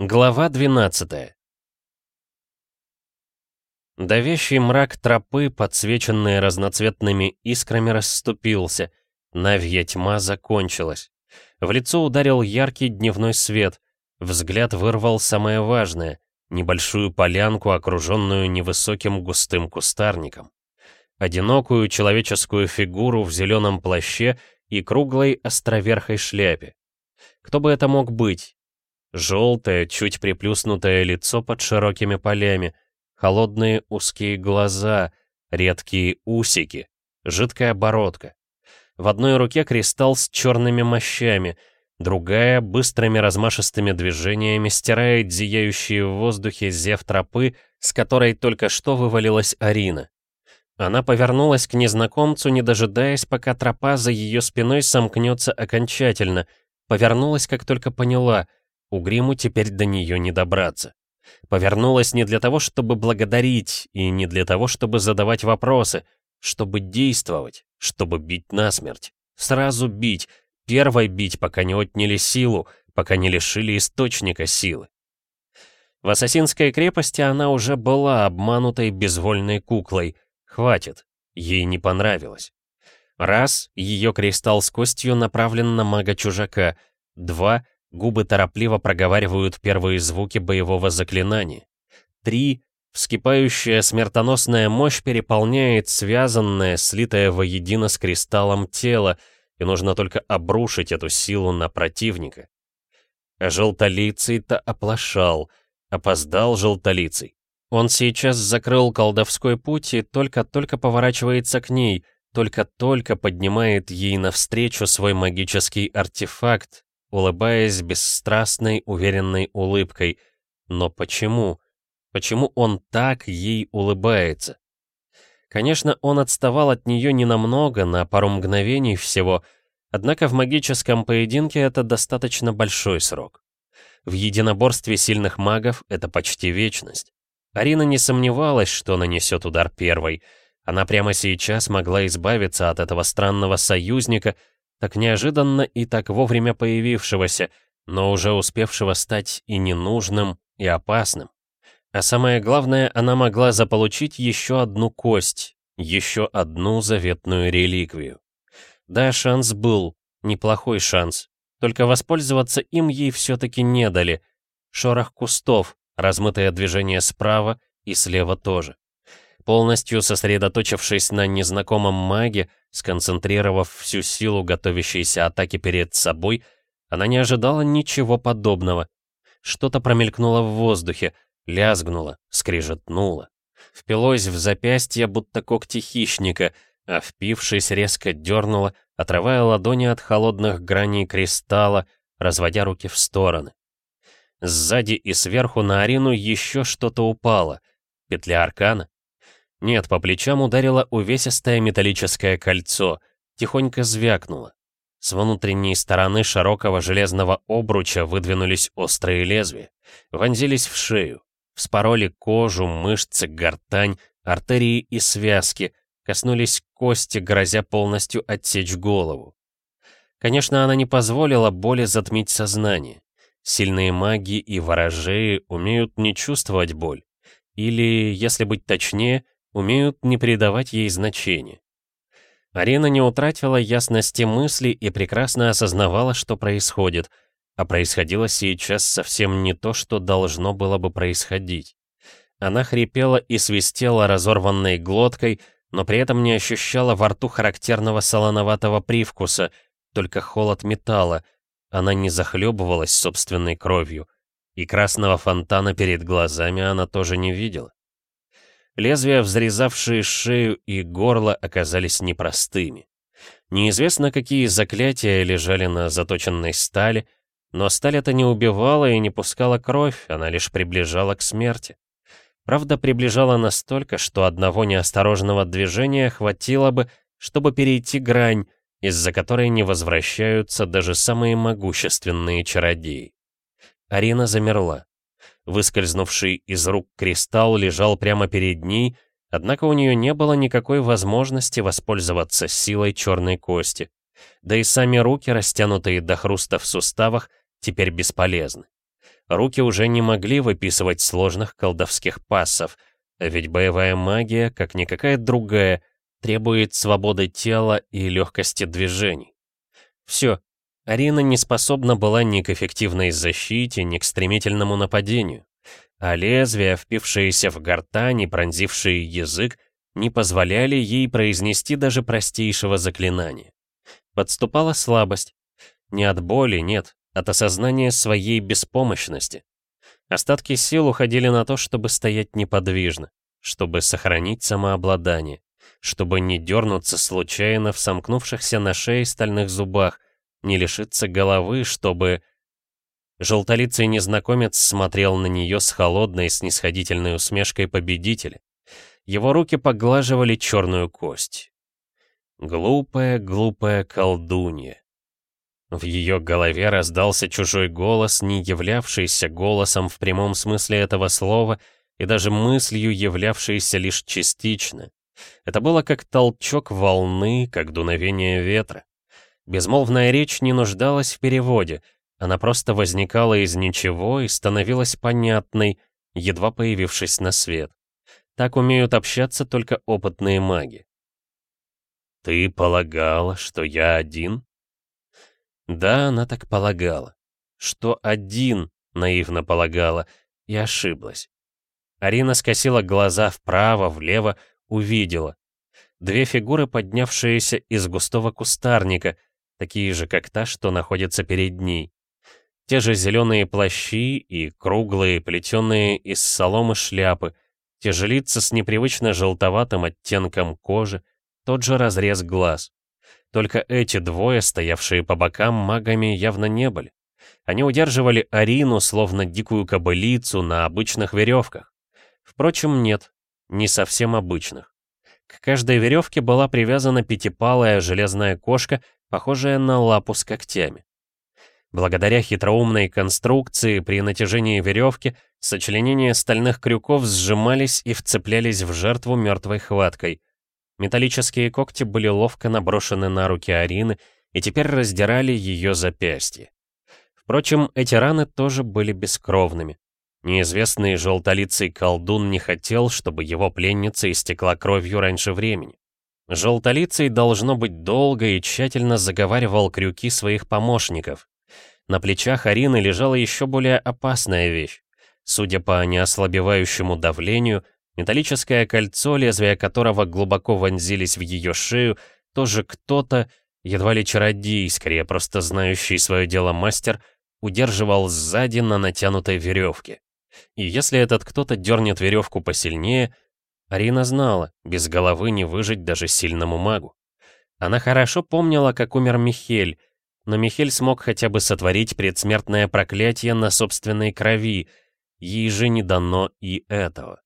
Глава 12 Давящий мрак тропы, подсвеченный разноцветными искрами, расступился. Навья тьма закончилась. В лицо ударил яркий дневной свет. Взгляд вырвал самое важное — небольшую полянку, окруженную невысоким густым кустарником. Одинокую человеческую фигуру в зеленом плаще и круглой островерхой шляпе. Кто бы это мог быть? Желтое, чуть приплюснутое лицо под широкими полями, холодные узкие глаза, редкие усики, жидкая бородка. В одной руке кристалл с черными мощами, другая быстрыми размашистыми движениями стирает зияющие в воздухе зев тропы, с которой только что вывалилась Арина. Она повернулась к незнакомцу, не дожидаясь, пока тропа за ее спиной сомкнется окончательно. Повернулась, как только поняла — у Гриму теперь до нее не добраться. Повернулась не для того, чтобы благодарить, и не для того, чтобы задавать вопросы, чтобы действовать, чтобы бить насмерть. Сразу бить, первой бить, пока не отняли силу, пока не лишили источника силы. В Ассасинской крепости она уже была обманутой безвольной куклой. Хватит, ей не понравилось. Раз, ее кристалл с костью направлен на мага-чужака. Два, Губы торопливо проговаривают первые звуки боевого заклинания. Три. Вскипающая смертоносная мощь переполняет связанное, слитое воедино с кристаллом тело, и нужно только обрушить эту силу на противника. Желтолицый-то оплошал, опоздал желтолицый. Он сейчас закрыл колдовской путь и только-только поворачивается к ней, только-только поднимает ей навстречу свой магический артефакт, улыбаясь бесстрастной, уверенной улыбкой. Но почему? Почему он так ей улыбается? Конечно, он отставал от нее ненамного, на пару мгновений всего, однако в магическом поединке это достаточно большой срок. В единоборстве сильных магов это почти вечность. Арина не сомневалась, что нанесет удар первой. Она прямо сейчас могла избавиться от этого странного союзника, так неожиданно и так вовремя появившегося, но уже успевшего стать и ненужным, и опасным. А самое главное, она могла заполучить еще одну кость, еще одну заветную реликвию. Да, шанс был, неплохой шанс, только воспользоваться им ей все-таки не дали. Шорох кустов, размытое движение справа и слева тоже. Полностью сосредоточившись на незнакомом маге, сконцентрировав всю силу готовящейся атаки перед собой, она не ожидала ничего подобного. Что-то промелькнуло в воздухе, лязгнуло, скрижетнуло. Впилось в запястье, будто когти хищника, а впившись, резко дернуло, отрывая ладони от холодных граней кристалла, разводя руки в стороны. Сзади и сверху на Арину еще что-то упало. Петля аркана? Нет, по плечам ударило увесистое металлическое кольцо, тихонько звякнуло. С внутренней стороны широкого железного обруча выдвинулись острые лезвия, вонзились в шею, вспороли кожу, мышцы, гортань, артерии и связки, коснулись кости, грозя полностью отсечь голову. Конечно, она не позволила боли затмить сознание. Сильные маги и ворожеи умеют не чувствовать боль. Или, если быть точнее, умеют не придавать ей значения. Арина не утратила ясности мысли и прекрасно осознавала, что происходит, а происходило сейчас совсем не то, что должно было бы происходить. Она хрипела и свистела разорванной глоткой, но при этом не ощущала во рту характерного солоноватого привкуса, только холод металла. Она не захлебывалась собственной кровью, и красного фонтана перед глазами она тоже не видела. Лезвия, взрезавшие шею и горло, оказались непростыми. Неизвестно, какие заклятия лежали на заточенной стали, но сталь это не убивала и не пускала кровь, она лишь приближала к смерти. Правда, приближала настолько, что одного неосторожного движения хватило бы, чтобы перейти грань, из-за которой не возвращаются даже самые могущественные чародеи. Арина замерла. Выскользнувший из рук кристалл лежал прямо перед ней, однако у нее не было никакой возможности воспользоваться силой черной кости. Да и сами руки, растянутые до хруста в суставах, теперь бесполезны. Руки уже не могли выписывать сложных колдовских пассов, а ведь боевая магия, как никакая другая, требует свободы тела и легкости движений. Все, Арина не способна была ни к эффективной защите, ни к стремительному нападению, а лезвия, впившиеся в гортань и пронзившие язык, не позволяли ей произнести даже простейшего заклинания. Подступала слабость. Не от боли, нет, от осознания своей беспомощности. Остатки сил уходили на то, чтобы стоять неподвижно, чтобы сохранить самообладание, чтобы не дернуться случайно в сомкнувшихся на шее стальных зубах, не лишиться головы, чтобы... Желтолицый незнакомец смотрел на нее с холодной, снисходительной усмешкой победителя. Его руки поглаживали черную кость. Глупая, глупая колдунья. В ее голове раздался чужой голос, не являвшийся голосом в прямом смысле этого слова и даже мыслью, являвшейся лишь частично. Это было как толчок волны, как дуновение ветра. Безмолвная речь не нуждалась в переводе, она просто возникала из ничего и становилась понятной, едва появившись на свет. Так умеют общаться только опытные маги. «Ты полагала, что я один?» Да, она так полагала. Что один, наивно полагала, и ошиблась. Арина скосила глаза вправо, влево, увидела. Две фигуры, поднявшиеся из густого кустарника, такие же, как та, что находится перед ней. Те же зеленые плащи и круглые, плетеные из соломы шляпы, те же лица с непривычно желтоватым оттенком кожи, тот же разрез глаз. Только эти двое, стоявшие по бокам, магами явно не были. Они удерживали Арину, словно дикую кобылицу, на обычных веревках. Впрочем, нет, не совсем обычных. К каждой веревке была привязана пятипалая железная кошка, похожая на лапу с когтями. Благодаря хитроумной конструкции при натяжении веревки сочленения стальных крюков сжимались и вцеплялись в жертву мертвой хваткой. Металлические когти были ловко наброшены на руки Арины и теперь раздирали ее запястье. Впрочем, эти раны тоже были бескровными. Неизвестный желтолицый колдун не хотел, чтобы его пленница истекла кровью раньше времени. Желтолицый, должно быть, долго и тщательно заговаривал крюки своих помощников. На плечах Арины лежала еще более опасная вещь. Судя по неослабевающему давлению, Металлическое кольцо, лезвия которого глубоко вонзились в ее шею, тоже кто-то, едва ли чародей, скорее просто знающий свое дело мастер, удерживал сзади на натянутой веревке. И если этот кто-то дернет веревку посильнее, Арина знала, без головы не выжить даже сильному магу. Она хорошо помнила, как умер Михель, но Михель смог хотя бы сотворить предсмертное проклятие на собственной крови, ей же не дано и этого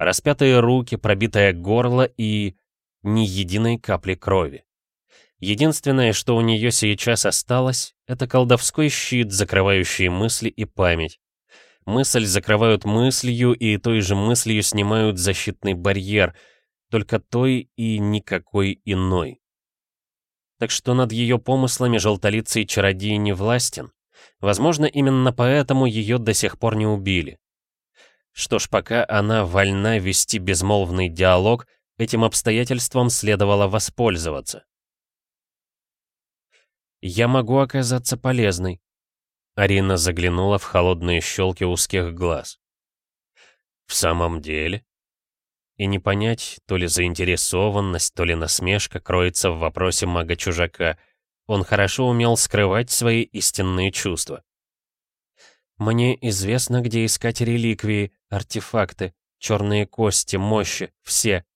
распятые руки, пробитое горло и... ни единой капли крови. Единственное, что у нее сейчас осталось, это колдовской щит, закрывающий мысли и память. Мысль закрывают мыслью, и той же мыслью снимают защитный барьер, только той и никакой иной. Так что над ее помыслами желтолицый чародей не властен. Возможно, именно поэтому ее до сих пор не убили. Что ж, пока она вольна вести безмолвный диалог, этим обстоятельством следовало воспользоваться. «Я могу оказаться полезной», — Арина заглянула в холодные щелки узких глаз. «В самом деле?» И не понять, то ли заинтересованность, то ли насмешка кроется в вопросе мага-чужака. Он хорошо умел скрывать свои истинные чувства. Мне известно, где искать реликвии, артефакты, черные кости, мощи, все.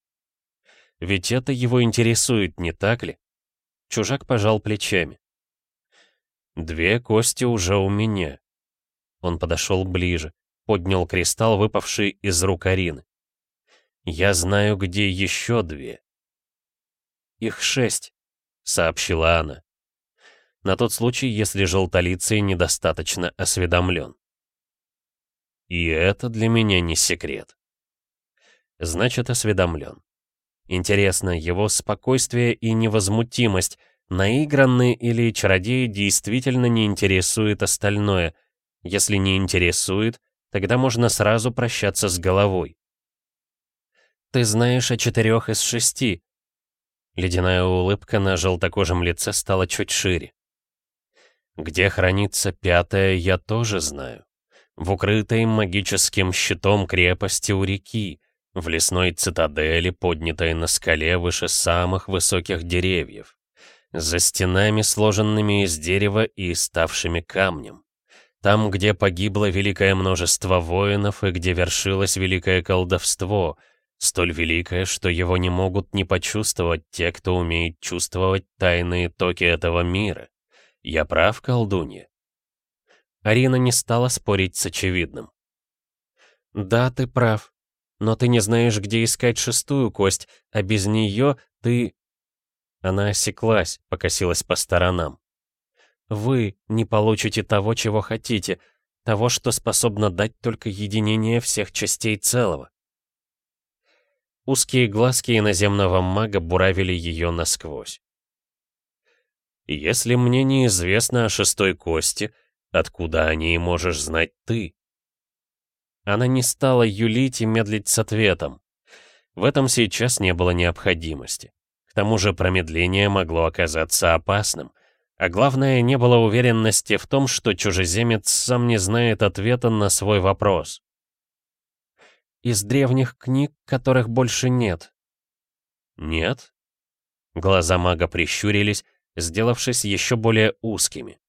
Ведь это его интересует, не так ли? Чужак пожал плечами. Две кости уже у меня. Он подошел ближе, поднял кристалл, выпавший из рук Арины. Я знаю, где еще две. Их шесть, сообщила она на тот случай, если желтолицый недостаточно осведомлен. И это для меня не секрет. Значит, осведомлен. Интересно, его спокойствие и невозмутимость, наигранные или чародеи действительно не интересует остальное, Если не интересует, тогда можно сразу прощаться с головой. «Ты знаешь о четырех из шести». Ледяная улыбка на желтокожем лице стала чуть шире. «Где хранится пятая, я тоже знаю. В укрытой магическим щитом крепости у реки, в лесной цитадели, поднятой на скале выше самых высоких деревьев, за стенами, сложенными из дерева и ставшими камнем. Там, где погибло великое множество воинов и где вершилось великое колдовство, столь великое, что его не могут не почувствовать те, кто умеет чувствовать тайные токи этого мира. Я прав, колдунья?» Арина не стала спорить с очевидным. «Да, ты прав. Но ты не знаешь, где искать шестую кость, а без нее ты...» Она осеклась, покосилась по сторонам. Вы не получите того, чего хотите, того, что способно дать только единение всех частей целого. Узкие глазки иноземного мага буравили ее насквозь. «Если мне неизвестно о шестой кости, откуда о ней можешь знать ты?» Она не стала юлить и медлить с ответом. В этом сейчас не было необходимости. К тому же промедление могло оказаться опасным — а главное, не было уверенности в том, что чужеземец сам не знает ответа на свой вопрос. «Из древних книг, которых больше нет». «Нет?» Глаза мага прищурились, сделавшись еще более узкими.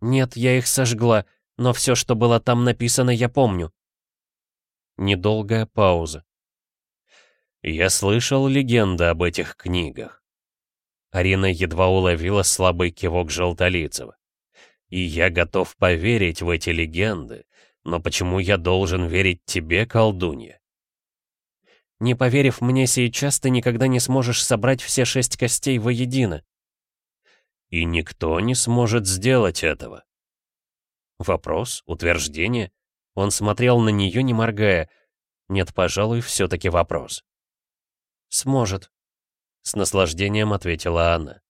«Нет, я их сожгла, но все, что было там написано, я помню». Недолгая пауза. «Я слышал легенды об этих книгах. Арина едва уловила слабый кивок Желтолицева. «И я готов поверить в эти легенды, но почему я должен верить тебе, колдунья?» «Не поверив мне сейчас, ты никогда не сможешь собрать все шесть костей воедино». «И никто не сможет сделать этого». Вопрос, утверждение. Он смотрел на нее, не моргая. Нет, пожалуй, все-таки вопрос. «Сможет», с наслаждением ответила она.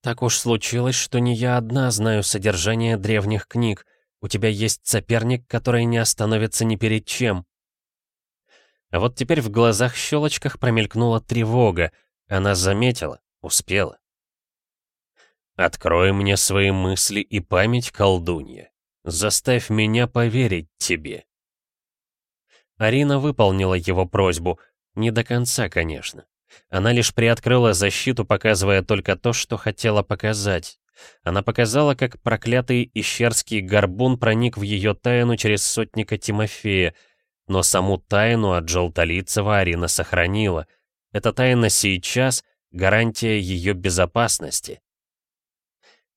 «Так уж случилось, что не я одна знаю содержание древних книг. У тебя есть соперник, который не остановится ни перед чем». А вот теперь в глазах щелочках промелькнула тревога. Она заметила, успела. «Открой мне свои мысли и память, колдунья. Заставь меня поверить тебе». Арина выполнила его просьбу. Не до конца, конечно. Она лишь приоткрыла защиту, показывая только то, что хотела показать. Она показала, как проклятый ищерский горбун проник в ее тайну через сотника Тимофея, но саму тайну от Желтолицева Арина сохранила. Эта тайна сейчас — гарантия ее безопасности.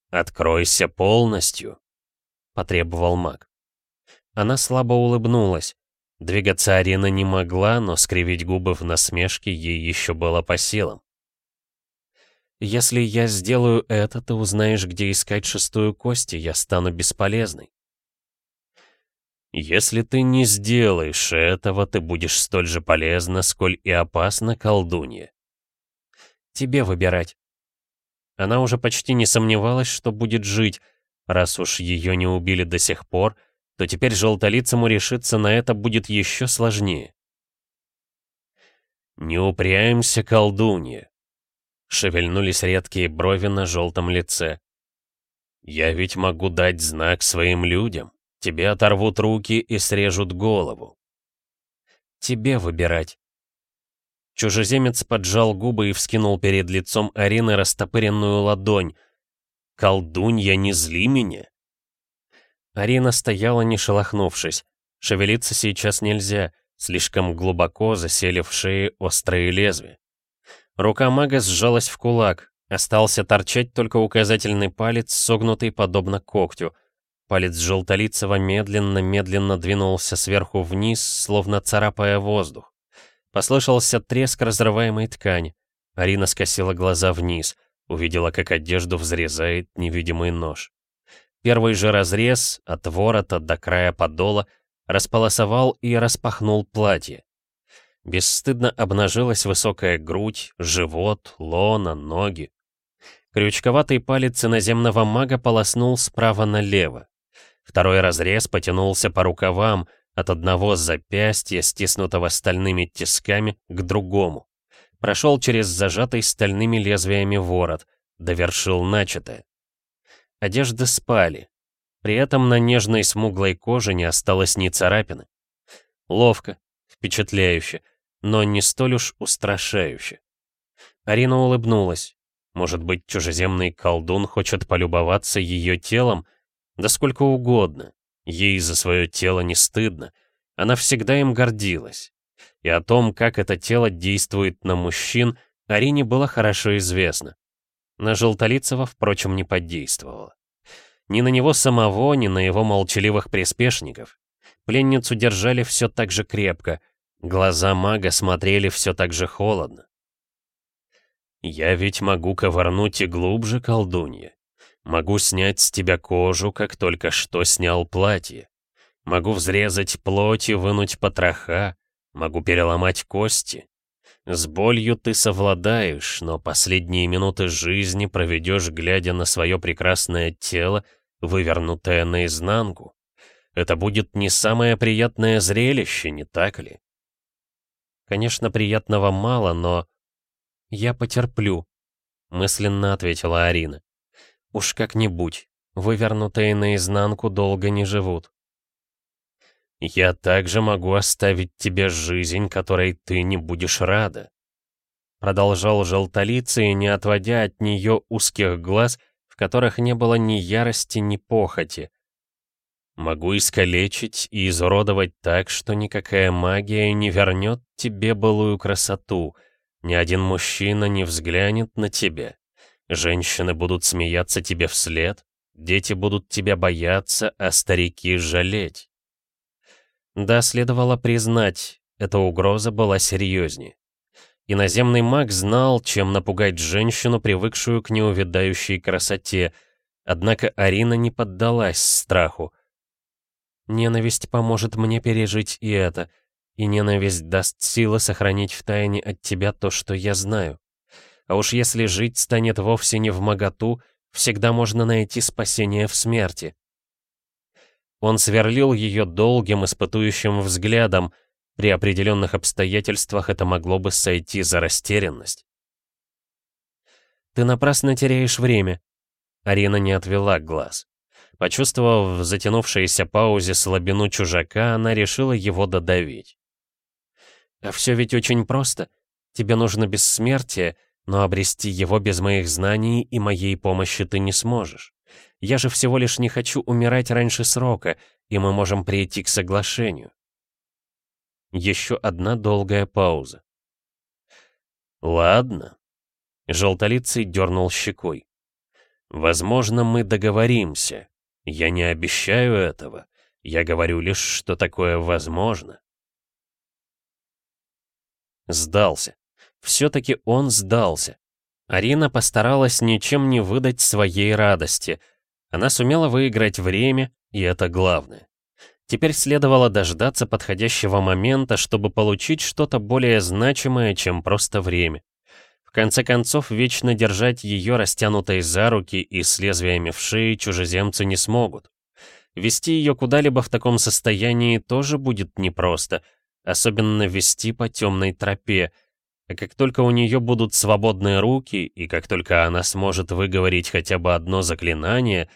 «Откройся полностью», — потребовал маг. Она слабо улыбнулась. Двигаться Арина не могла, но скривить губы в насмешке ей еще было по силам. «Если я сделаю это, ты узнаешь, где искать шестую кость, и я стану бесполезной». «Если ты не сделаешь этого, ты будешь столь же полезна, сколь и опасна колдунья». «Тебе выбирать». Она уже почти не сомневалась, что будет жить, раз уж ее не убили до сих пор — то теперь желтолицему решиться на это будет еще сложнее. «Не упрямься, колдунья!» Шевельнулись редкие брови на желтом лице. «Я ведь могу дать знак своим людям. Тебе оторвут руки и срежут голову. Тебе выбирать». Чужеземец поджал губы и вскинул перед лицом Арины растопыренную ладонь. «Колдунья, не зли меня!» Арина стояла, не шелохнувшись. Шевелиться сейчас нельзя, слишком глубоко засели в шее острые лезвия. Рука мага сжалась в кулак, остался торчать только указательный палец, согнутый подобно когтю. Палец желтолицего медленно-медленно двинулся сверху вниз, словно царапая воздух. Послышался треск разрываемой ткани. Арина скосила глаза вниз, увидела, как одежду взрезает невидимый нож. Первый же разрез, от ворота до края подола, располосовал и распахнул платье. Бесстыдно обнажилась высокая грудь, живот, лона, ноги. Крючковатый палец иноземного мага полоснул справа налево. Второй разрез потянулся по рукавам, от одного запястья, стиснутого стальными тисками, к другому. Прошел через зажатый стальными лезвиями ворот, довершил начатое. Одежды спали. При этом на нежной смуглой коже не осталось ни царапины. Ловко, впечатляюще, но не столь уж устрашающе. Арина улыбнулась. Может быть, чужеземный колдун хочет полюбоваться ее телом? Да сколько угодно. Ей за свое тело не стыдно. Она всегда им гордилась. И о том, как это тело действует на мужчин, Арине было хорошо известно. На Желтолицева, впрочем, не подействовало. Ни на него самого, ни на его молчаливых приспешников. Пленницу держали все так же крепко, глаза мага смотрели все так же холодно. «Я ведь могу ковырнуть и глубже, колдунья. Могу снять с тебя кожу, как только что снял платье. Могу взрезать плоть и вынуть потроха. Могу переломать кости. С болью ты совладаешь, но последние минуты жизни проведешь, глядя на свое прекрасное тело, вывернутое наизнанку. Это будет не самое приятное зрелище, не так ли? Конечно, приятного мало, но «Я потерплю», — мысленно ответила Арина. «Уж как-нибудь, вывернутые наизнанку долго не живут». «Я также могу оставить тебе жизнь, которой ты не будешь рада», продолжал желтолицый, не отводя от нее узких глаз, в которых не было ни ярости, ни похоти. «Могу искалечить и изуродовать так, что никакая магия не вернет тебе былую красоту», ни один мужчина не взглянет на тебя. Женщины будут смеяться тебе вслед, дети будут тебя бояться, а старики жалеть. Да, следовало признать, эта угроза была серьезнее. Иноземный маг знал, чем напугать женщину, привыкшую к неувядающей красоте, однако Арина не поддалась страху. «Ненависть поможет мне пережить и это», и ненависть даст силы сохранить в тайне от тебя то, что я знаю. А уж если жить станет вовсе не в моготу, всегда можно найти спасение в смерти. Он сверлил ее долгим, испытующим взглядом. При определенных обстоятельствах это могло бы сойти за растерянность. «Ты напрасно теряешь время». Арина не отвела глаз. Почувствовав в затянувшейся паузе слабину чужака, она решила его додавить. А все ведь очень просто. Тебе нужно бессмертие, но обрести его без моих знаний и моей помощи ты не сможешь. Я же всего лишь не хочу умирать раньше срока, и мы можем прийти к соглашению. Еще одна долгая пауза. «Ладно», — желтолицый дернул щекой. «Возможно, мы договоримся. Я не обещаю этого. Я говорю лишь, что такое возможно». Сдался. Все-таки он сдался. Арина постаралась ничем не выдать своей радости. Она сумела выиграть время, и это главное. Теперь следовало дождаться подходящего момента, чтобы получить что-то более значимое, чем просто время. В конце концов, вечно держать ее растянутой за руки и с лезвиями в шее чужеземцы не смогут. Вести ее куда-либо в таком состоянии тоже будет непросто — особенно вести по темной тропе. А как только у нее будут свободные руки, и как только она сможет выговорить хотя бы одно заклинание,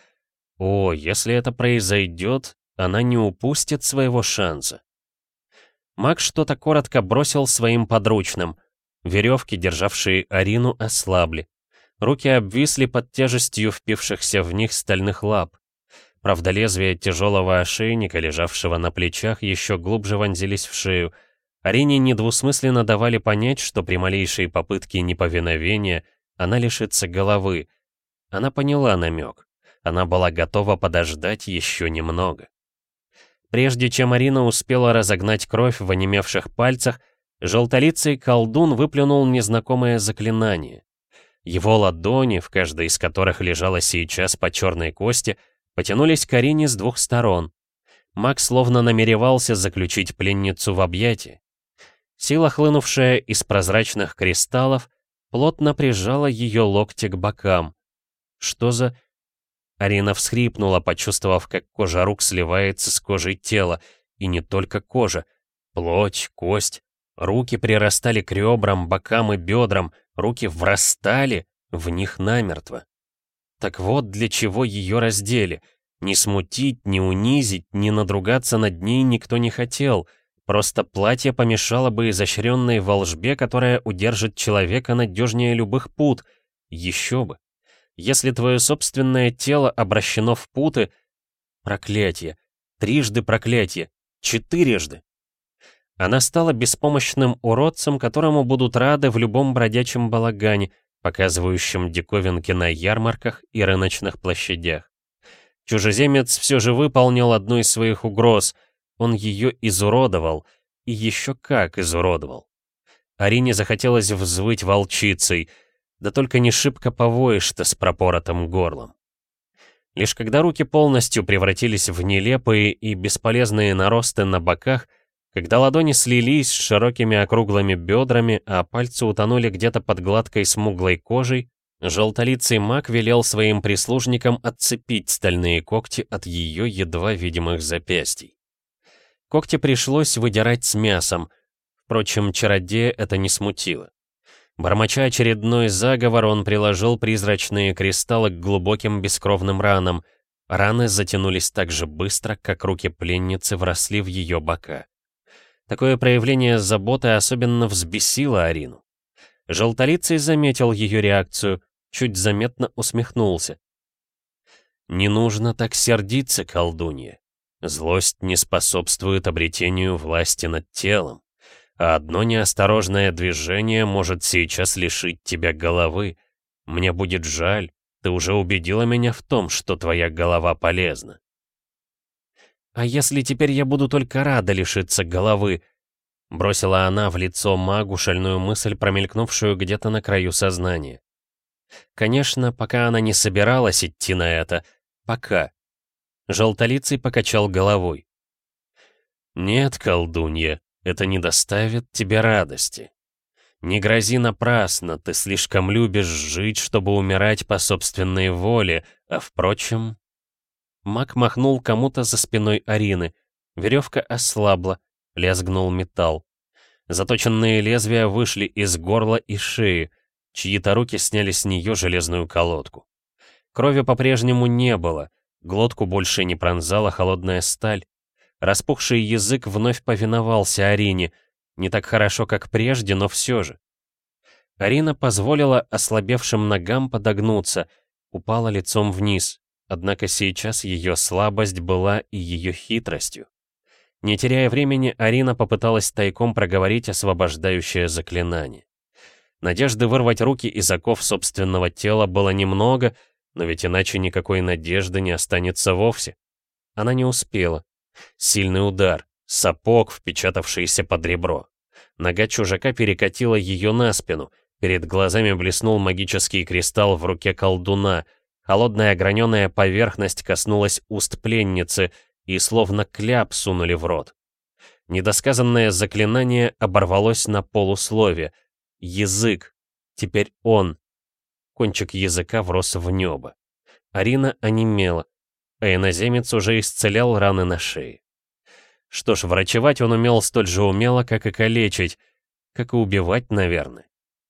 о, если это произойдет, она не упустит своего шанса. Маг что-то коротко бросил своим подручным. Веревки, державшие Арину, ослабли. Руки обвисли под тяжестью впившихся в них стальных лап. Правда, лезвия тяжелого ошейника, лежавшего на плечах, еще глубже вонзились в шею. Арине недвусмысленно давали понять, что при малейшей попытке неповиновения она лишится головы. Она поняла намек. Она была готова подождать еще немного. Прежде чем Арина успела разогнать кровь в онемевших пальцах, желтолицый колдун выплюнул незнакомое заклинание. Его ладони, в каждой из которых лежала сейчас по черной кости, — потянулись к Арине с двух сторон. Макс словно намеревался заключить пленницу в объятии. Сила, хлынувшая из прозрачных кристаллов, плотно прижала ее локти к бокам. Что за... Арина всхрипнула, почувствовав, как кожа рук сливается с кожей тела. И не только кожа. Плоть, кость. Руки прирастали к ребрам, бокам и бедрам. Руки врастали в них намертво. Так вот для чего ее раздели. Не смутить, не унизить, не надругаться над ней никто не хотел. Просто платье помешало бы изощренной волжбе, которая удержит человека надежнее любых пут. Еще бы. Если твое собственное тело обращено в путы... Проклятие. Трижды проклятие. Четырежды. Она стала беспомощным уродцем, которому будут рады в любом бродячем балагане, показывающем диковинки на ярмарках и рыночных площадях. Чужеземец все же выполнил одну из своих угроз. Он ее изуродовал. И еще как изуродовал. Арине захотелось взвыть волчицей — да только не шибко повоишь-то с пропоротым горлом. Лишь когда руки полностью превратились в нелепые и бесполезные наросты на боках, когда ладони слились с широкими округлыми бедрами, а пальцы утонули где-то под гладкой смуглой кожей, желтолицый маг велел своим прислужникам отцепить стальные когти от ее едва видимых запястий. Когти пришлось выдирать с мясом, впрочем, чародея это не смутило. Бормоча очередной заговор, он приложил призрачные кристаллы к глубоким бескровным ранам. Раны затянулись так же быстро, как руки пленницы вросли в ее бока. Такое проявление заботы особенно взбесило Арину. Желтолицый заметил ее реакцию, чуть заметно усмехнулся. «Не нужно так сердиться, колдунья. Злость не способствует обретению власти над телом а одно неосторожное движение может сейчас лишить тебя головы. Мне будет жаль, ты уже убедила меня в том, что твоя голова полезна. А если теперь я буду только рада лишиться головы? Бросила она в лицо магу шальную мысль, промелькнувшую где-то на краю сознания. Конечно, пока она не собиралась идти на это. Пока. Желтолицый покачал головой. «Нет, колдунья, это не доставит тебе радости. Не грози напрасно, ты слишком любишь жить, чтобы умирать по собственной воле, а впрочем... Мак махнул кому-то за спиной Арины. Веревка ослабла, лязгнул металл. Заточенные лезвия вышли из горла и шеи, чьи-то руки сняли с нее железную колодку. Крови по-прежнему не было, глотку больше не пронзала холодная сталь, Распухший язык вновь повиновался Арине, не так хорошо, как прежде, но все же. Арина позволила ослабевшим ногам подогнуться, упала лицом вниз, однако сейчас ее слабость была и ее хитростью. Не теряя времени, Арина попыталась тайком проговорить освобождающее заклинание. Надежды вырвать руки из оков собственного тела было немного, но ведь иначе никакой надежды не останется вовсе. Она не успела. Сильный удар, сапог, впечатавшийся под ребро. Нога чужака перекатила ее на спину. Перед глазами блеснул магический кристалл в руке колдуна. Холодная ограненная поверхность коснулась уст пленницы и словно кляп сунули в рот. Недосказанное заклинание оборвалось на полуслове. Язык. Теперь он. Кончик языка врос в небо. Арина онемела а иноземец уже исцелял раны на шее. Что ж, врачевать он умел столь же умело, как и калечить, как и убивать, наверное.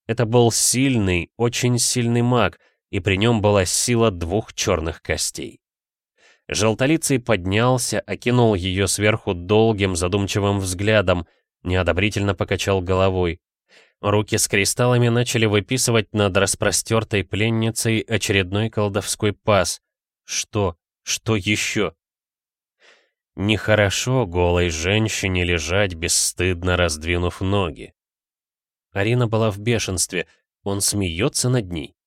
Это был сильный, очень сильный маг, и при нем была сила двух черных костей. Желтолицый поднялся, окинул ее сверху долгим задумчивым взглядом, неодобрительно покачал головой. Руки с кристаллами начали выписывать над распростертой пленницей очередной колдовской пас. Что? Что еще? Нехорошо голой женщине лежать, бесстыдно раздвинув ноги. Арина была в бешенстве, он смеется над ней.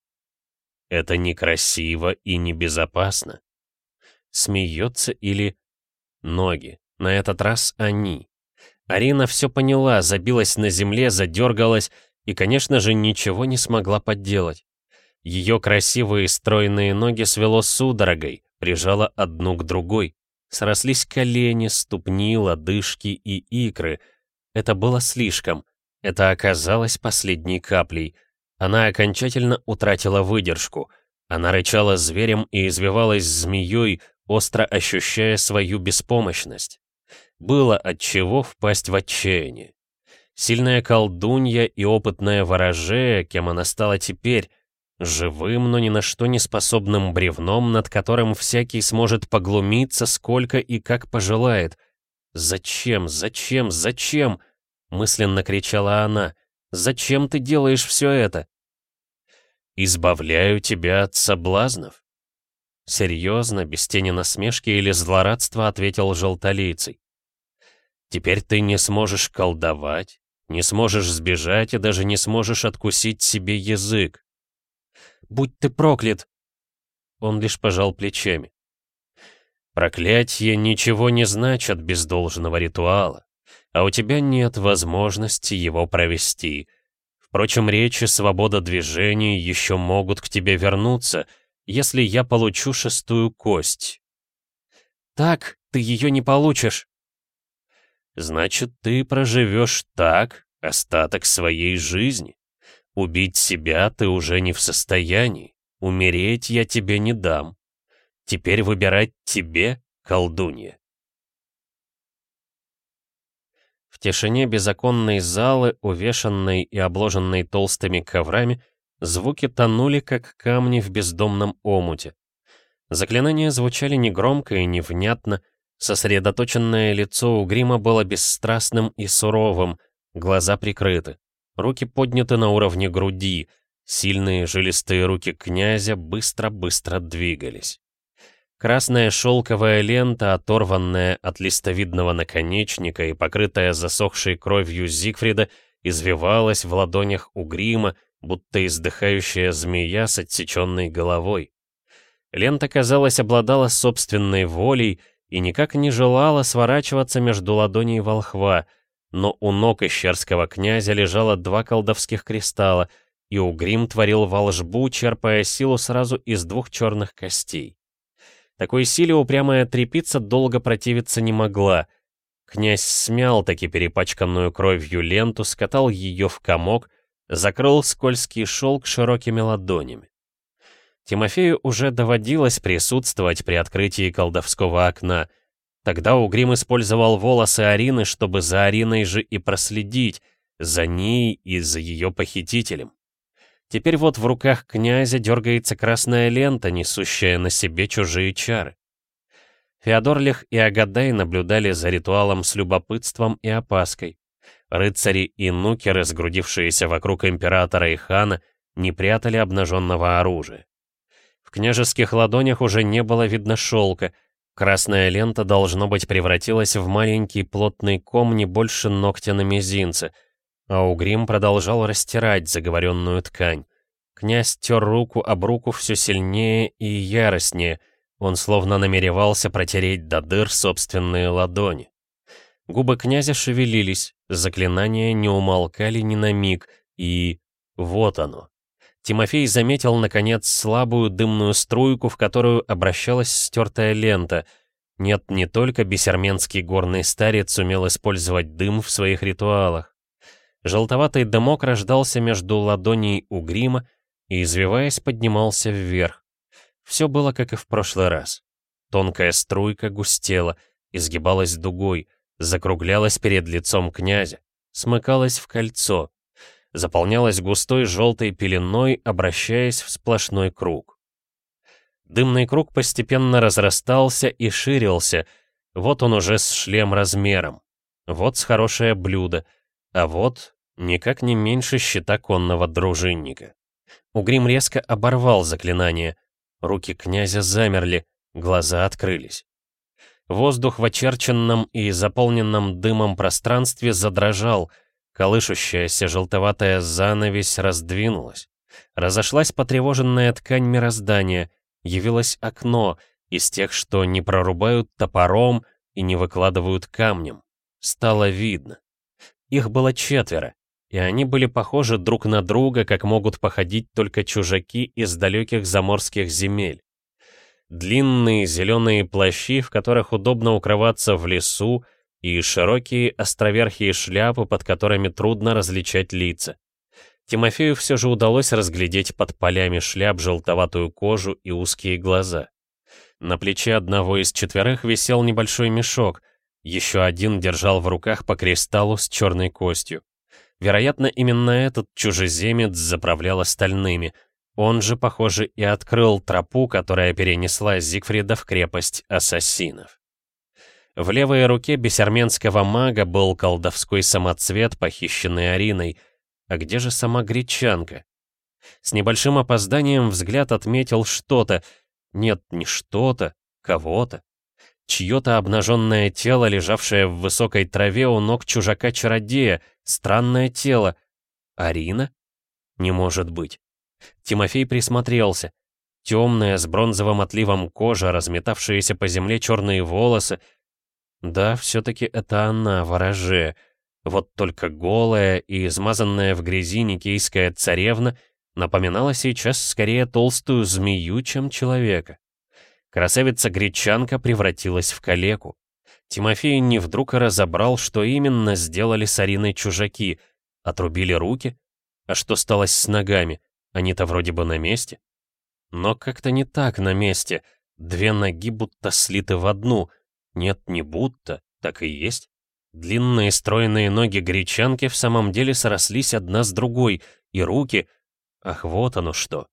Это некрасиво и небезопасно. Смеется или... Ноги. На этот раз они. Арина все поняла, забилась на земле, задергалась и, конечно же, ничего не смогла подделать. Ее красивые стройные ноги свело судорогой, прижала одну к другой. Срослись колени, ступни, лодыжки и икры. Это было слишком. Это оказалось последней каплей. Она окончательно утратила выдержку. Она рычала зверем и извивалась змеей, остро ощущая свою беспомощность. Было от чего впасть в отчаяние. Сильная колдунья и опытная ворожея, кем она стала теперь, живым, но ни на что не способным бревном, над которым всякий сможет поглумиться сколько и как пожелает. «Зачем, зачем, зачем?» — мысленно кричала она. «Зачем ты делаешь все это?» «Избавляю тебя от соблазнов». Серьезно, без тени насмешки или злорадства ответил желтолицей. «Теперь ты не сможешь колдовать, не сможешь сбежать и даже не сможешь откусить себе язык. Будь ты проклят!» Он лишь пожал плечами. Проклятие ничего не значит без должного ритуала, а у тебя нет возможности его провести. Впрочем, речи свобода движений еще могут к тебе вернуться, если я получу шестую кость. Так ты ее не получишь. Значит, ты проживешь так остаток своей жизни. Убить себя ты уже не в состоянии. Умереть я тебе не дам. Теперь выбирать тебе, колдунья. В тишине безоконной залы, увешанной и обложенной толстыми коврами, звуки тонули, как камни в бездомном омуте. Заклинания звучали негромко и невнятно, Сосредоточенное лицо у грима было бесстрастным и суровым, глаза прикрыты. Руки подняты на уровне груди, сильные жилистые руки князя быстро-быстро двигались. Красная шелковая лента, оторванная от листовидного наконечника и покрытая засохшей кровью Зигфрида, извивалась в ладонях у грима, будто издыхающая змея с отсеченной головой. Лента, казалось, обладала собственной волей и никак не желала сворачиваться между ладоней волхва, но у ног ищерского князя лежало два колдовских кристалла, и Угрим творил волжбу, черпая силу сразу из двух черных костей. Такой силе упрямая трепица долго противиться не могла. Князь смял таки перепачканную кровью ленту, скатал ее в комок, закрыл скользкий шелк широкими ладонями. Тимофею уже доводилось присутствовать при открытии колдовского окна. Тогда Угрим использовал волосы Арины, чтобы за Ариной же и проследить, за ней и за ее похитителем. Теперь вот в руках князя дергается красная лента, несущая на себе чужие чары. Феодорлих и Агадай наблюдали за ритуалом с любопытством и опаской. Рыцари и нукеры, сгрудившиеся вокруг императора и хана, не прятали обнаженного оружия. В княжеских ладонях уже не было видно шелка. Красная лента, должно быть, превратилась в маленький плотный ком не больше ногтя на мизинце, а Угрим продолжал растирать заговоренную ткань. Князь тер руку об руку все сильнее и яростнее, он словно намеревался протереть до дыр собственные ладони. Губы князя шевелились, заклинания не умолкали ни на миг, и... вот оно. Тимофей заметил, наконец, слабую дымную струйку, в которую обращалась стертая лента. Нет, не только бесерменский горный старец умел использовать дым в своих ритуалах. Желтоватый дымок рождался между ладоней у грима и, извиваясь, поднимался вверх. Все было, как и в прошлый раз. Тонкая струйка густела, изгибалась дугой, закруглялась перед лицом князя, смыкалась в кольцо, заполнялась густой желтой пеленой, обращаясь в сплошной круг. Дымный круг постепенно разрастался и ширился, вот он уже с шлем размером, вот с хорошее блюдо, а вот никак не меньше щита конного дружинника. Угрим резко оборвал заклинание, руки князя замерли, глаза открылись. Воздух в очерченном и заполненном дымом пространстве задрожал — Колышущаяся желтоватая занавесь раздвинулась. Разошлась потревоженная ткань мироздания, явилось окно из тех, что не прорубают топором и не выкладывают камнем. Стало видно. Их было четверо, и они были похожи друг на друга, как могут походить только чужаки из далеких заморских земель. Длинные зеленые плащи, в которых удобно укрываться в лесу, и широкие островерхие шляпы, под которыми трудно различать лица. Тимофею все же удалось разглядеть под полями шляп желтоватую кожу и узкие глаза. На плече одного из четверых висел небольшой мешок, еще один держал в руках по кристаллу с черной костью. Вероятно, именно этот чужеземец заправлял остальными. Он же, похоже, и открыл тропу, которая перенесла Зигфрида в крепость ассасинов. В левой руке бесерменского мага был колдовской самоцвет, похищенный Ариной. А где же сама гречанка? С небольшим опозданием взгляд отметил что-то. Нет, не что-то, кого-то. Чье-то обнаженное тело, лежавшее в высокой траве у ног чужака-чародея, странное тело. Арина? Не может быть. Тимофей присмотрелся. Темная, с бронзовым отливом кожа, разметавшиеся по земле черные волосы. Да, все-таки это она, вороже. Вот только голая и измазанная в грязи никейская царевна напоминала сейчас скорее толстую змею, чем человека. Красавица-гречанка превратилась в калеку. Тимофей не вдруг разобрал, что именно сделали с Ариной чужаки. Отрубили руки? А что стало с ногами? Они-то вроде бы на месте. Но как-то не так на месте. Две ноги будто слиты в одну. Нет, не будто, так и есть. Длинные стройные ноги гречанки в самом деле срослись одна с другой, и руки... Ах, вот оно что.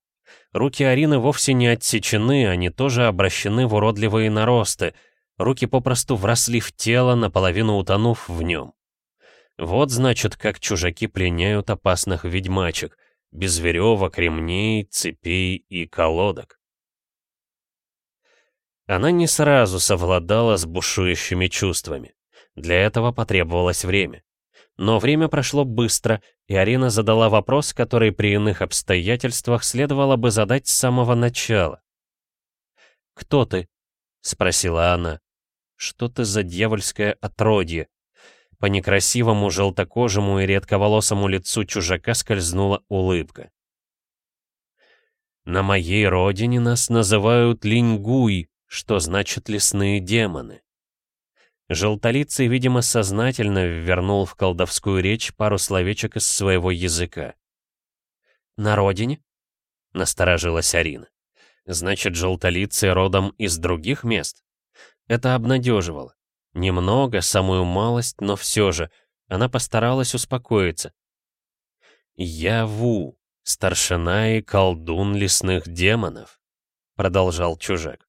Руки Арины вовсе не отсечены, они тоже обращены в уродливые наросты. Руки попросту вросли в тело, наполовину утонув в нем. Вот значит, как чужаки пленяют опасных ведьмачек, без веревок, ремней, цепей и колодок. Она не сразу совладала с бушующими чувствами. Для этого потребовалось время. Но время прошло быстро, и Арина задала вопрос, который при иных обстоятельствах следовало бы задать с самого начала. «Кто ты?» — спросила она. «Что ты за дьявольское отродье?» По некрасивому, желтокожему и редковолосому лицу чужака скользнула улыбка. «На моей родине нас называют линьгуй, что значит лесные демоны. Желтолицый, видимо, сознательно ввернул в колдовскую речь пару словечек из своего языка. «На родине?» — насторожилась Арина. «Значит, желтолицый родом из других мест?» Это обнадеживало. Немного, самую малость, но все же. Она постаралась успокоиться. «Я Ву, старшина и колдун лесных демонов», — продолжал чужак.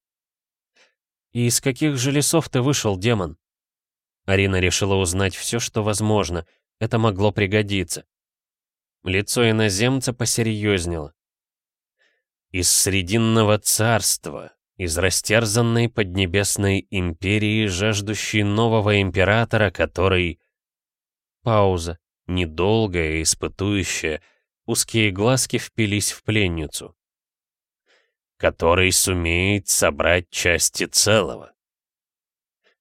«И из каких же лесов ты вышел, демон?» Арина решила узнать все, что возможно. Это могло пригодиться. Лицо иноземца посерьезнело. «Из Срединного царства, из растерзанной поднебесной империи, жаждущей нового императора, который...» Пауза, недолгая испытующая, узкие глазки впились в пленницу. «Который сумеет собрать части целого».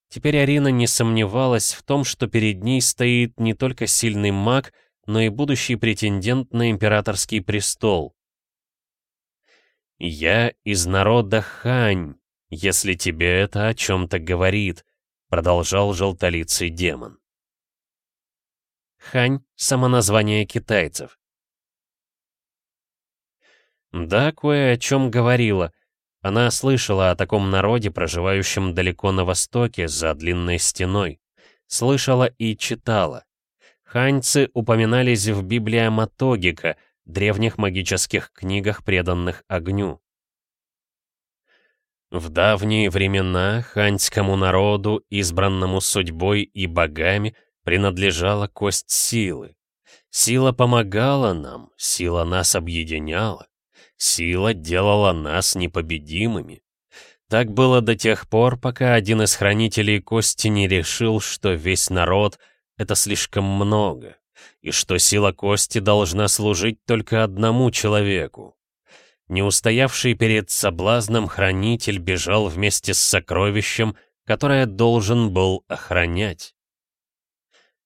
Теперь Арина не сомневалась в том, что перед ней стоит не только сильный маг, но и будущий претендент на императорский престол. «Я из народа Хань, если тебе это о чем-то говорит», — продолжал желтолицый демон. Хань — самоназвание китайцев. Да, кое о чем говорила — она слышала о таком народе, проживающем далеко на востоке, за длинной стеной. Слышала и читала. Ханьцы упоминались в Библии Матогика, древних магических книгах, преданных огню. В давние времена ханьскому народу, избранному судьбой и богами, принадлежала кость силы. Сила помогала нам, сила нас объединяла. Сила делала нас непобедимыми. Так было до тех пор, пока один из хранителей кости не решил, что весь народ — это слишком много, и что сила кости должна служить только одному человеку. Не устоявший перед соблазном хранитель бежал вместе с сокровищем, которое должен был охранять.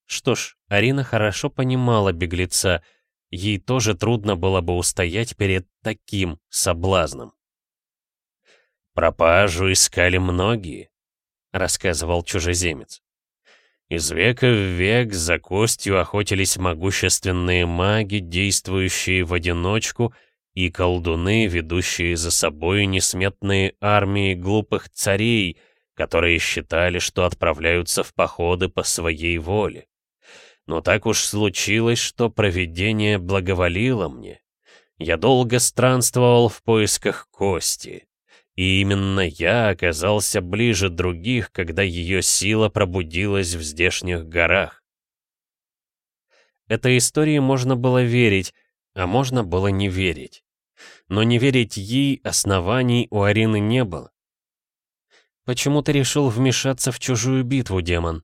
Что ж, Арина хорошо понимала беглеца — ей тоже трудно было бы устоять перед таким соблазном. «Пропажу искали многие», — рассказывал чужеземец. Из века в век за костью охотились могущественные маги, действующие в одиночку, и колдуны, ведущие за собой несметные армии глупых царей, которые считали, что отправляются в походы по своей воле. Но так уж случилось, что провидение благоволило мне. Я долго странствовал в поисках кости. И именно я оказался ближе других, когда ее сила пробудилась в здешних горах. Этой истории можно было верить, а можно было не верить. Но не верить ей оснований у Арины не было. «Почему ты решил вмешаться в чужую битву, демон?»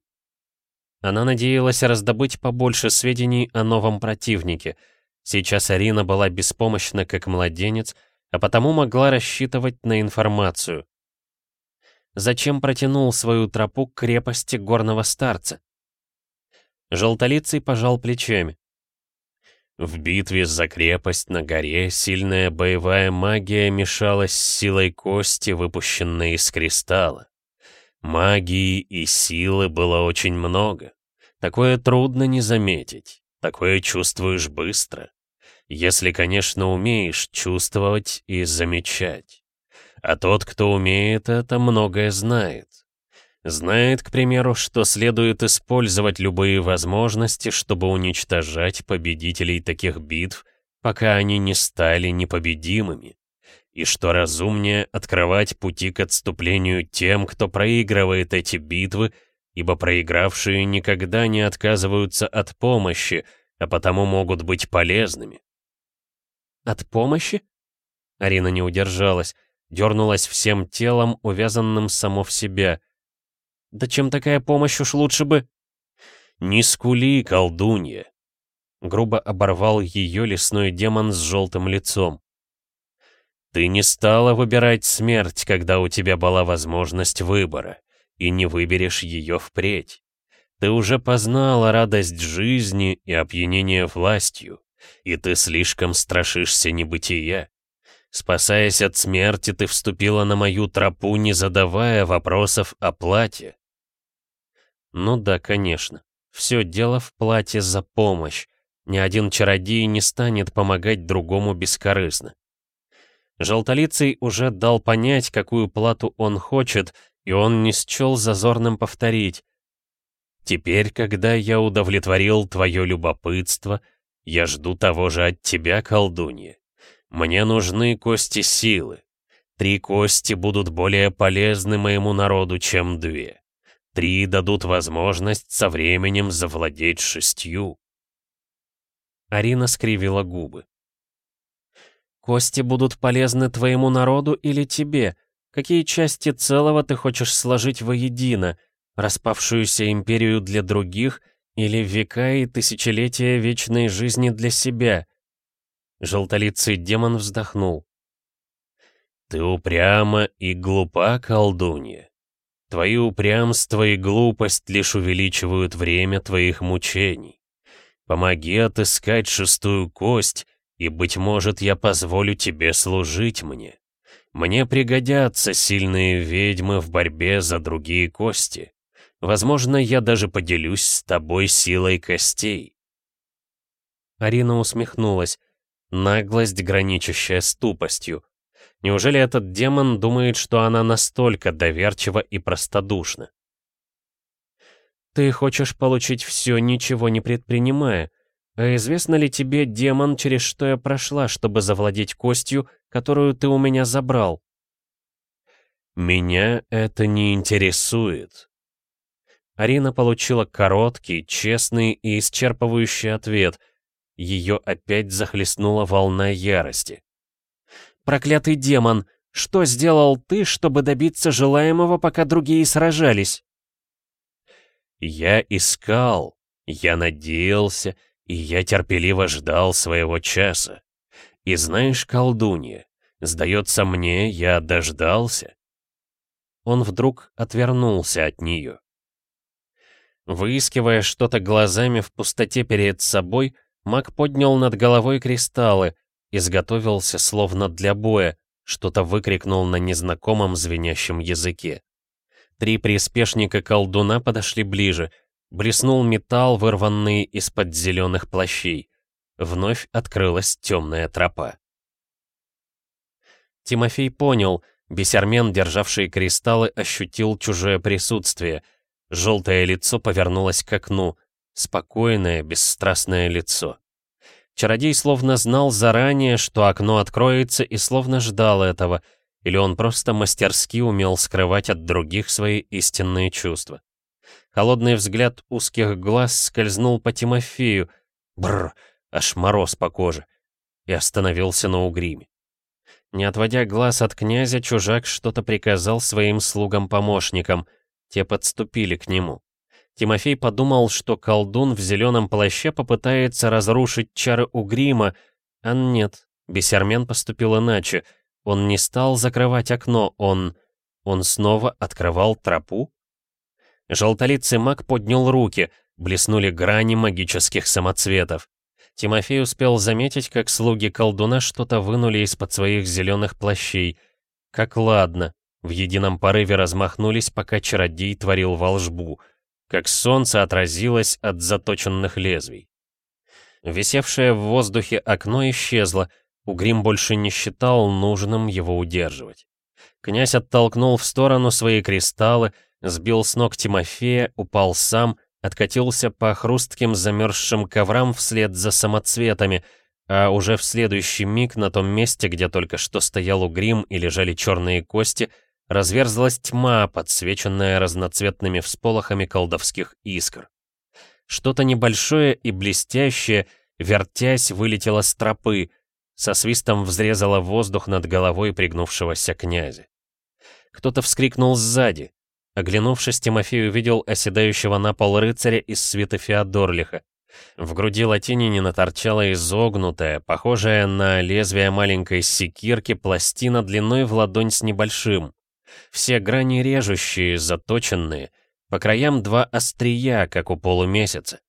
Она надеялась раздобыть побольше сведений о новом противнике. Сейчас Арина была беспомощна, как младенец, а потому могла рассчитывать на информацию. Зачем протянул свою тропу к крепости горного старца? Желтолицый пожал плечами. В битве за крепость на горе сильная боевая магия мешалась с силой кости, выпущенной из кристалла. Магии и силы было очень много. Такое трудно не заметить, такое чувствуешь быстро. Если, конечно, умеешь чувствовать и замечать. А тот, кто умеет это, многое знает. Знает, к примеру, что следует использовать любые возможности, чтобы уничтожать победителей таких битв, пока они не стали непобедимыми. И что разумнее открывать пути к отступлению тем, кто проигрывает эти битвы, ибо проигравшие никогда не отказываются от помощи, а потому могут быть полезными. От помощи? Арина не удержалась, дернулась всем телом, увязанным само в себя. Да чем такая помощь уж лучше бы... «Не скули, колдунья!» Грубо оборвал ее лесной демон с желтым лицом. «Ты не стала выбирать смерть, когда у тебя была возможность выбора, и не выберешь ее впредь. Ты уже познала радость жизни и опьянение властью и ты слишком страшишься небытия. Спасаясь от смерти, ты вступила на мою тропу, не задавая вопросов о плате. Ну да, конечно. Все дело в плате за помощь. Ни один чародей не станет помогать другому бескорыстно. Желтолицый уже дал понять, какую плату он хочет, и он не счел зазорным повторить. «Теперь, когда я удовлетворил твое любопытство, — я жду того же от тебя, колдунья. Мне нужны кости силы. Три кости будут более полезны моему народу, чем две. Три дадут возможность со временем завладеть шестью. Арина скривила губы. «Кости будут полезны твоему народу или тебе? Какие части целого ты хочешь сложить воедино? Распавшуюся империю для других — или века и тысячелетия вечной жизни для себя. Желтолицый демон вздохнул. Ты упряма и глупа, колдунья. Твои упрямство и глупость лишь увеличивают время твоих мучений. Помоги отыскать шестую кость, и, быть может, я позволю тебе служить мне. Мне пригодятся сильные ведьмы в борьбе за другие кости. Возможно, я даже поделюсь с тобой силой костей. Арина усмехнулась. Наглость, граничащая с тупостью. Неужели этот демон думает, что она настолько доверчива и простодушна? Ты хочешь получить все, ничего не предпринимая. А известно ли тебе, демон, через что я прошла, чтобы завладеть костью, которую ты у меня забрал? Меня это не интересует, Арина получила короткий, честный и исчерпывающий ответ. Ее опять захлестнула волна ярости. «Проклятый демон! Что сделал ты, чтобы добиться желаемого, пока другие сражались?» «Я искал, я надеялся, и я терпеливо ждал своего часа. И знаешь, колдунья, сдается мне, я дождался». Он вдруг отвернулся от нее. Выискивая что-то глазами в пустоте перед собой, маг поднял над головой кристаллы, изготовился словно для боя, что-то выкрикнул на незнакомом звенящем языке. Три приспешника колдуна подошли ближе, Блеснул металл, вырванный из-под зеленых плащей. Вновь открылась темная тропа. Тимофей понял, бесермен, державший кристаллы, ощутил чужое присутствие. Желтое лицо повернулось к окну. Спокойное, бесстрастное лицо. Чародей словно знал заранее, что окно откроется, и словно ждал этого, или он просто мастерски умел скрывать от других свои истинные чувства. Холодный взгляд узких глаз скользнул по Тимофею. Бррр, аж мороз по коже. И остановился на угриме. Не отводя глаз от князя, чужак что-то приказал своим слугам-помощникам. Те подступили к нему. Тимофей подумал, что колдун в зеленом плаще попытается разрушить чары Угрима, а нет, Бесермен поступил иначе. Он не стал закрывать окно, он... Он снова открывал тропу? Желтолицый маг поднял руки, блеснули грани магических самоцветов. Тимофей успел заметить, как слуги колдуна что-то вынули из-под своих зеленых плащей. Как ладно, в едином порыве размахнулись, пока чародей творил волжбу — как солнце отразилось от заточенных лезвий. Висевшее в воздухе окно исчезло, Угрим больше не считал нужным его удерживать. Князь оттолкнул в сторону свои кристаллы, сбил с ног Тимофея, упал сам, откатился по хрустким замерзшим коврам вслед за самоцветами, а уже в следующий миг на том месте, где только что стоял Угрим и лежали черные кости, разверзлась тьма, подсвеченная разноцветными всполохами колдовских искр. Что-то небольшое и блестящее, вертясь, вылетело с тропы, со свистом взрезало воздух над головой пригнувшегося князя. Кто-то вскрикнул сзади. Оглянувшись, Тимофей увидел оседающего на пол рыцаря из свита Феодорлиха. В груди латинини наторчала изогнутая, похожая на лезвие маленькой секирки, пластина длиной в ладонь с небольшим. Все грани режущие, заточенные, по краям два острия, как у полумесяца.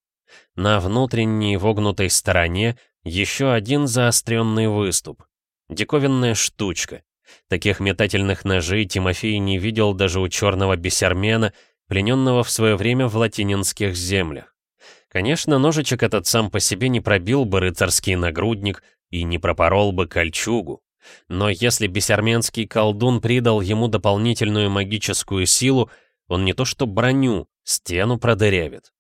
На внутренней вогнутой стороне еще один заостренный выступ. Диковинная штучка. Таких метательных ножей Тимофей не видел даже у черного бесермена, плененного в свое время в латининских землях. Конечно, ножичек этот сам по себе не пробил бы рыцарский нагрудник и не пропорол бы кольчугу. Но если бесерменский колдун придал ему дополнительную магическую силу, он не то что броню, стену продырявит.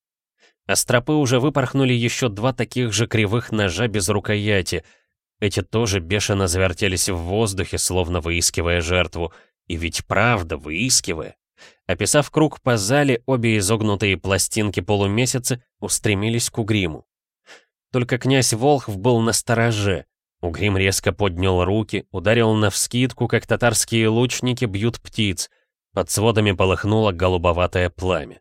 Остропы уже выпорхнули еще два таких же кривых ножа без рукояти. Эти тоже бешено завертелись в воздухе, словно выискивая жертву. И ведь правда, выискивая. Описав круг по зале, обе изогнутые пластинки полумесяца устремились к угриму. Только князь Волхв был на стороже, Угрим резко поднял руки, ударил навскидку, как татарские лучники бьют птиц. Под сводами полыхнуло голубоватое пламя.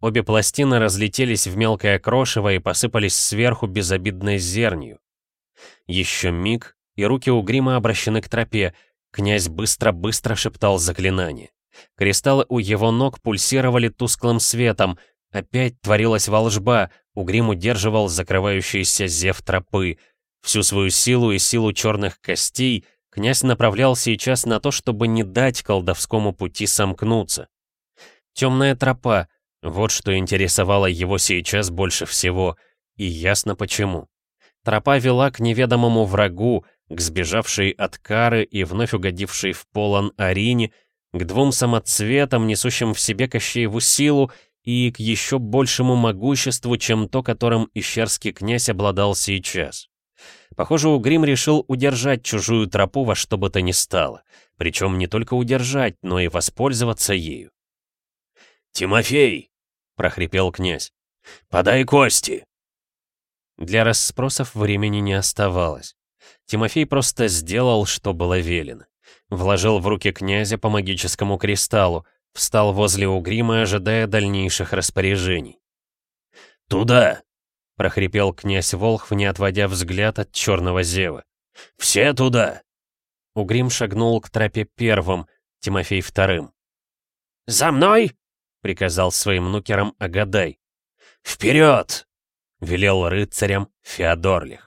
Обе пластины разлетелись в мелкое крошево и посыпались сверху безобидной зернью. Еще миг, и руки Угрима обращены к тропе. Князь быстро-быстро шептал заклинание. Кристаллы у его ног пульсировали тусклым светом. Опять творилась волжба, Угрим удерживал закрывающийся зев тропы — Всю свою силу и силу черных костей князь направлял сейчас на то, чтобы не дать колдовскому пути сомкнуться. Темная тропа — вот что интересовало его сейчас больше всего, и ясно почему. Тропа вела к неведомому врагу, к сбежавшей от кары и вновь угодившей в полон Арине, к двум самоцветам, несущим в себе Кощееву силу, и к еще большему могуществу, чем то, которым Ищерский князь обладал сейчас. Похоже, Угрим решил удержать чужую тропу во что бы то ни стало. Причем не только удержать, но и воспользоваться ею. «Тимофей!» — прохрипел князь. «Подай кости!» Для расспросов времени не оставалось. Тимофей просто сделал, что было велено. Вложил в руки князя по магическому кристаллу, встал возле Угрима, ожидая дальнейших распоряжений. «Туда!» — прохрипел князь Волхв, не отводя взгляд от черного зева. «Все туда!» Угрим шагнул к тропе первым, Тимофей вторым. «За мной!» — приказал своим нукерам Агадай. «Вперед!» — велел рыцарям Феодорлих.